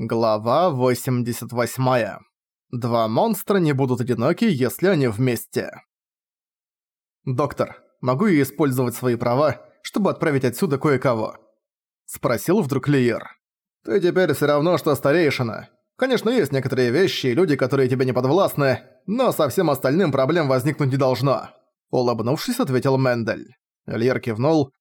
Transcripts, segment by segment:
Глава 88. Два монстра не будут одиноки, если они вместе. «Доктор, могу я использовать свои права, чтобы отправить отсюда кое-кого?» Спросил вдруг Лиер. «Ты теперь всё равно, что старейшина. Конечно, есть некоторые вещи и люди, которые тебе не подвластны, но со всем остальным проблем возникнуть не должно». Улыбнувшись, ответил Мендель. Лиер кивнул,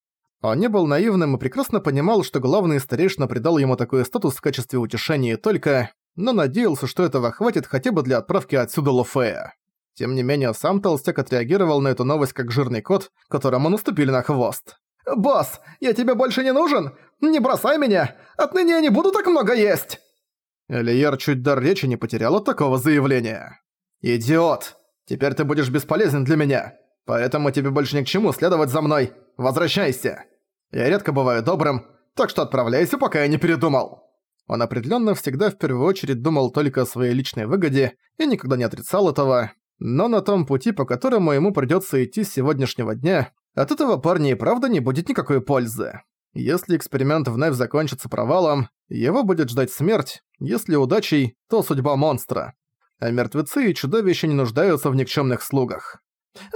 он не был наивным и прекрасно понимал, что главный старейшина придал ему такой статус в качестве утешения только, но надеялся, что этого хватит хотя бы для отправки отсюда Лофея. Тем не менее, сам Толстяк отреагировал на эту новость как жирный кот, которому наступили на хвост. «Босс, я тебе больше не нужен? Не бросай меня! Отныне я не буду так много есть!» Элиер чуть дар речи не потерял от такого заявления. «Идиот! Теперь ты будешь бесполезен для меня, поэтому тебе больше ни к чему следовать за мной. Возвращайся! Я редко бываю добрым, так что отправляйся, пока я не передумал!» Он определенно всегда в первую очередь думал только о своей личной выгоде и никогда не отрицал этого, но на том пути, по которому ему придётся идти с сегодняшнего дня, от этого парня и правда не будет никакой пользы. Если эксперимент вновь закончится провалом, его будет ждать смерть, если удачей, то судьба монстра. А мертвецы и чудовища не нуждаются в никчёмных слугах.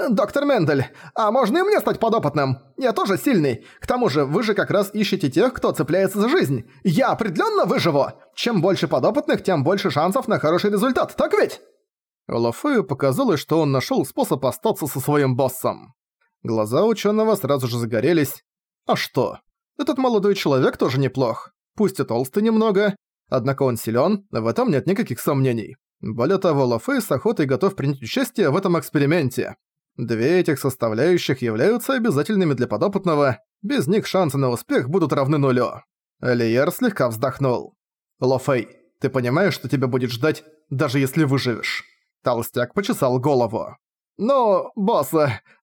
«Доктор Мендель, а можно и мне стать подопытным? Я тоже сильный. К тому же вы же как раз ищете тех, кто цепляется за жизнь. Я определенно выживу! Чем больше подопытных, тем больше шансов на хороший результат, так ведь?» Лофею показалось, что он нашел способ остаться со своим боссом. Глаза ученого сразу же загорелись. А что? Этот молодой человек тоже неплох. Пусть и толстый немного, однако он силен, в этом нет никаких сомнений. Более того, Лофей с охотой готов принять участие в этом эксперименте. Две этих составляющих являются обязательными для подопытного, без них шансы на успех будут равны нулю. Элиер слегка вздохнул. «Лофей, ты понимаешь, что тебя будет ждать, даже если выживешь?» Толстяк почесал голову. «Ну, босс,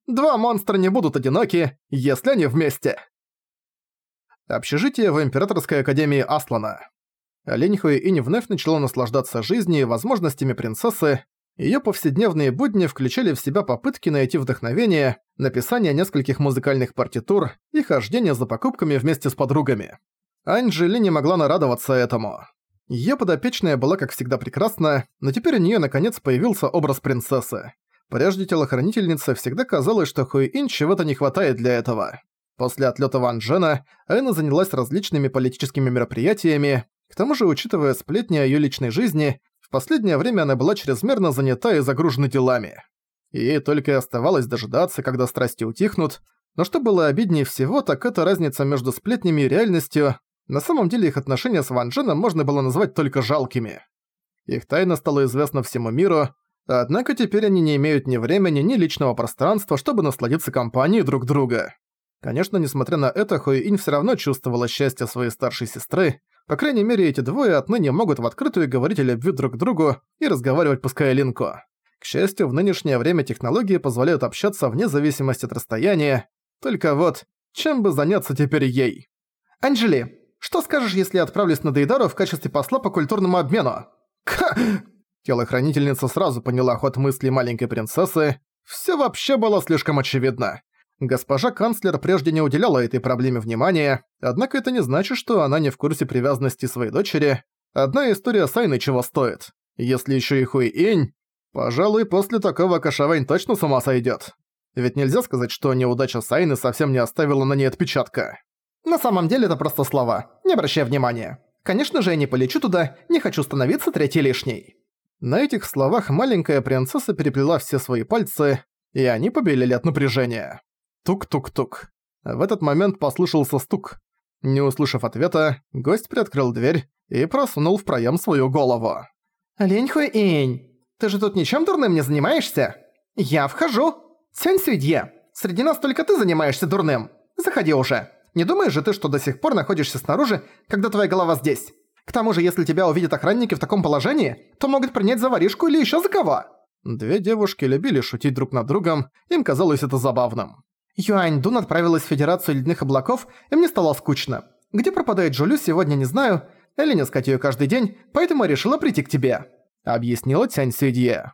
два монстра не будут одиноки, если они вместе». Общежитие в Императорской Академии Аслана. Лень Хуэинь вновь начала наслаждаться жизнью и возможностями принцессы, Её повседневные будни включали в себя попытки найти вдохновение, написание нескольких музыкальных партитур и хождение за покупками вместе с подругами. Анджели не могла нарадоваться этому. Её подопечная была как всегда прекрасна, но теперь у неё наконец появился образ принцессы. Прежде телохранительнице всегда казалось, что Хуиин чего-то не хватает для этого. После отлёта Ван Джена Эна занялась различными политическими мероприятиями, к тому же, учитывая сплетни о её личной жизни, в последнее время она была чрезмерно занята и загружена делами. ей только и оставалось дожидаться, когда страсти утихнут, но что было обиднее всего, так это разница между сплетнями и реальностью. На самом деле их отношения с Ван Дженом можно было назвать только жалкими. Их тайна стала известна всему миру, однако теперь они не имеют ни времени, ни личного пространства, чтобы насладиться компанией друг друга. Конечно, несмотря на это, Хуэинь всё равно чувствовала счастье своей старшей сестры, по крайней мере, эти двое отныне могут в открытую говорить о любви друг к другу и разговаривать по скайлинку. К счастью, в нынешнее время технологии позволяют общаться вне зависимости от расстояния. Только вот, чем бы заняться теперь ей? «Анжели, что скажешь, если я отправлюсь на Дейдару в качестве посла по культурному обмену?» Ха! Телохранительница сразу поняла ход мысли маленькой принцессы. Все вообще было слишком очевидно. Госпожа канцлер прежде не уделяла этой проблеме внимания, однако это не значит, что она не в курсе привязанности своей дочери. Одна история с Айной чего стоит. Если еще и Хуи Инь, пожалуй, после такого Кашавань точно с ума сойдет. Ведь нельзя сказать, что неудача Сайны совсем не оставила на ней отпечатка. На самом деле это просто слова, не обращай внимания. Конечно же, я не полечу туда, не хочу становиться третьей лишней. На этих словах маленькая принцесса переплела все свои пальцы, и они побелели от напряжения. Тук-тук-тук. В этот момент послышался стук. Не услышав ответа, гость приоткрыл дверь и просунул в проем свою голову. «Лень Хуэй-инь, ты же тут ничем дурным не занимаешься? Я вхожу. Сянь Сюйдье, среди нас только ты занимаешься дурным. Заходи уже. Не думаешь же ты, что до сих пор находишься снаружи, когда твоя голова здесь? К тому же, если тебя увидят охранники в таком положении, то могут принять за воришку или еще за кого?» Две девушки любили шутить друг над другом, им казалось это забавным. Юань Дун отправилась в Федерацию Ледяных Облаков, и мне стало скучно. Где пропадает Джулю, сегодня не знаю. Элли искать её каждый день, поэтому решила прийти к тебе», — объяснила Тянь Сюэдье.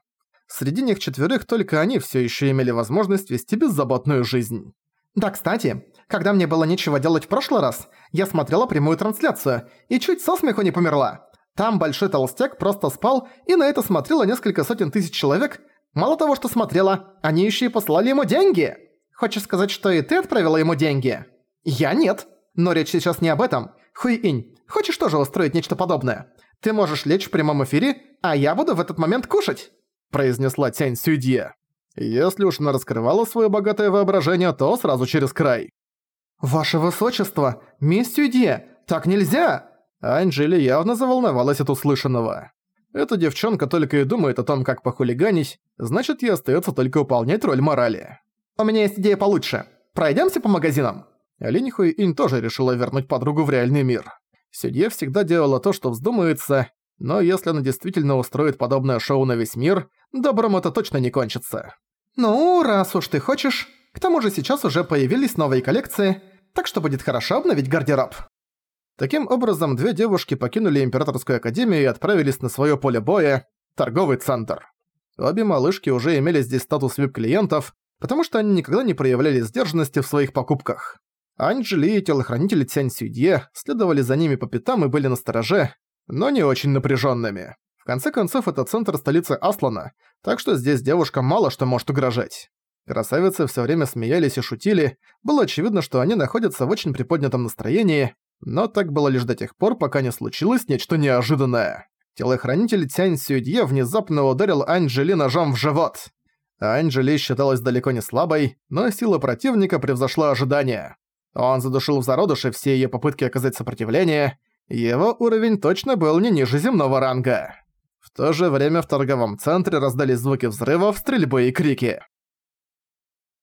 Среди них четверых только они всё ещё имели возможность вести беззаботную жизнь. «Да, кстати, когда мне было нечего делать в прошлый раз, я смотрела прямую трансляцию и чуть со смеху не померла. Там большой толстяк просто спал, и на это смотрело несколько сотен тысяч человек. Мало того, что смотрело, они еще и послали ему деньги. Хочешь сказать, что и ты отправила ему деньги? Я нет. Но речь сейчас не об этом. Хуй-инь, хочешь тоже устроить нечто подобное? Ты можешь лечь в прямом эфире, а я буду в этот момент кушать», – произнесла Тянь Сюдье. Если уж она раскрывала свое богатое воображение, то сразу через край. «Ваше высочество, мисс Сюдье, так нельзя!» Анжели явно заволновалась от услышанного. Эта девчонка только и думает о том, как похулиганить, значит, ей остается только выполнять роль морали. «У меня есть идея получше. Пройдемся по магазинам?» Линь Инь тоже решила вернуть подругу в реальный мир. Судья всегда делала то, что вздумается, но если она действительно устроит подобное шоу на весь мир, добром это точно не кончится. «Ну, раз уж ты хочешь, к тому же сейчас уже появились новые коллекции, так что будет хорошо обновить гардероб». Таким образом, две девушки покинули Императорскую Академию и отправились на своё поле боя – торговый центр. Обе малышки уже имели здесь статус вип-клиентов, потому что они никогда не проявляли сдержанности в своих покупках. Анджели и телохранители Цянь Сюдье следовали за ними по пятам и были настороже, но не очень напряженными. В конце концов, это центр столицы Аслана, так что здесь девушкам мало что может угрожать. Красавицы все время смеялись и шутили, было очевидно, что они находятся в очень приподнятом настроении, но так было лишь до тех пор, пока не случилось нечто неожиданное. Телохранитель Тянь Сюдье внезапно ударил Анджели ножом в живот. Анджели считалась далеко не слабой, но сила противника превзошла ожидания. Он задушил в зародыше все её попытки оказать сопротивление, его уровень точно был не ниже земного ранга. В то же время в торговом центре раздались звуки взрывов, стрельбы и крики.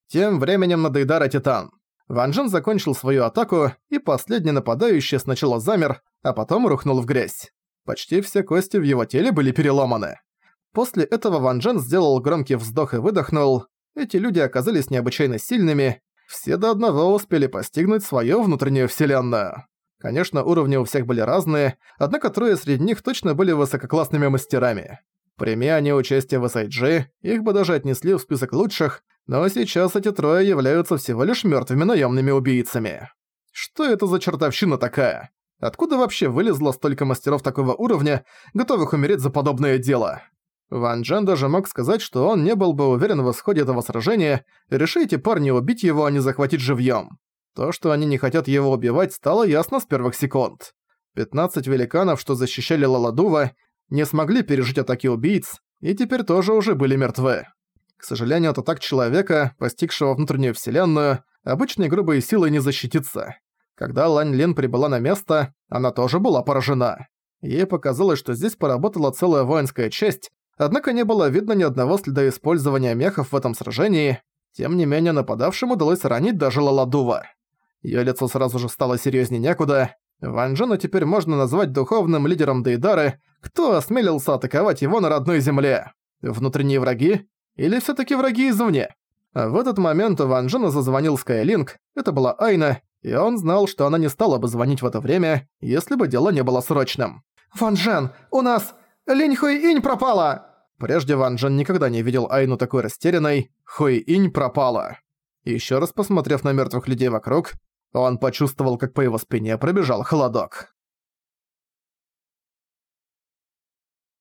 Тем временем надоедара Титан. Ван Джен закончил свою атаку, и последний нападающий сначала замер, а потом рухнул в грязь. Почти все кости в его теле были переломаны. После этого Ван Джен сделал громкий вздох и выдохнул. Эти люди оказались необычайно сильными, все до одного успели постигнуть свою внутреннюю вселенную. Конечно, уровни у всех были разные, однако трое среди них точно были высококлассными мастерами. Прими они участие в SIG, их бы даже отнесли в список лучших, но сейчас эти трое являются всего лишь мертвыми наемными убийцами. Что это за чертовщина такая? Откуда вообще вылезло столько мастеров такого уровня, готовых умереть за подобное дело? Ван Джен даже мог сказать, что он не был бы уверен в исходе этого сражения, решите парни убить его, а не захватить живьем. То, что они не хотят его убивать, стало ясно с первых секунд. 15 великанов, что защищали Лаладува, не смогли пережить атаки убийц, и теперь тоже уже были мертвы. К сожалению, от атак человека, постигшего внутреннюю вселенную, обычной грубой силой не защититься. Когда Лань Лин прибыла на место, она тоже была поражена. Ей показалось, что здесь поработала целая воинская часть, Однако не было видно ни одного следа использования мехов в этом сражении, тем не менее нападавшим удалось ранить даже Лаладува. Её лицо сразу же стало серьёзнее некуда. Ван Джена теперь можно назвать духовным лидером Дейдары, кто осмелился атаковать его на родной земле. Внутренние враги? Или всё-таки враги извне? В этот момент у Ван Джена зазвонил Скайлинг, это была Айна, и он знал, что она не стала бы звонить в это время, если бы дело не было срочным. «Ван Джен, у нас... Линь Хуи Инь пропала!» Прежде Ван Джен никогда не видел Айну такой растерянной. Хуи Инь пропала. Еще раз посмотрев на мертвых людей вокруг, он почувствовал, как по его спине пробежал холодок.